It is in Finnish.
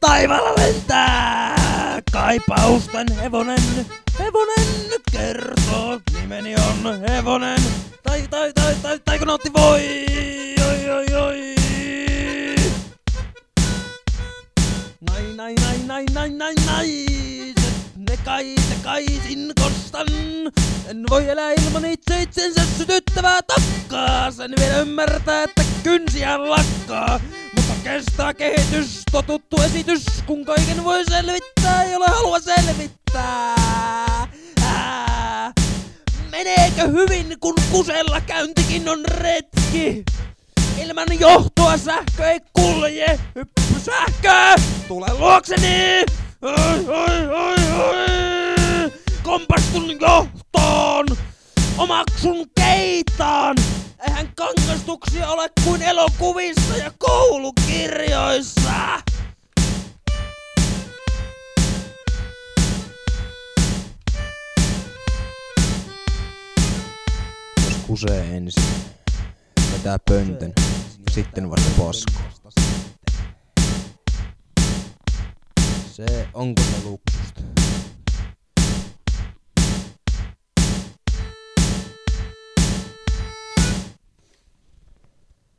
Taivaalla lentää kaipausten hevonen. Hevonen kertoo, nimeni on hevonen. Tai, tai, tai, tai, taikonautti voi, oi, oi, oi. Nai, nai, nai, nai, nai, nai, naiset, ne kai, kaisin kostan. En voi elää ilman itse itsensä sytyttävää takkaa. Sen vielä ymmärtää, että kynsiä lakkaa. Kestää kehitys, totuttu esitys. Kun kaiken voi selvittää, ei ole halua selvittää. Ää. Meneekö hyvin, kun kusella käyntikin on retki? Ilman johtoa sähkö ei kulje. Hyppy sähkö! Tule luokseni! Oi, oi, oi, oi! Kompastun johtoon! Omaksun keitaan! Eihän kangastuksia ole kuin elokuvissa ja koulukirjoissa! Jos kusee ensin, vetää pöntön, sitten vasta posko. Se onko se lukko?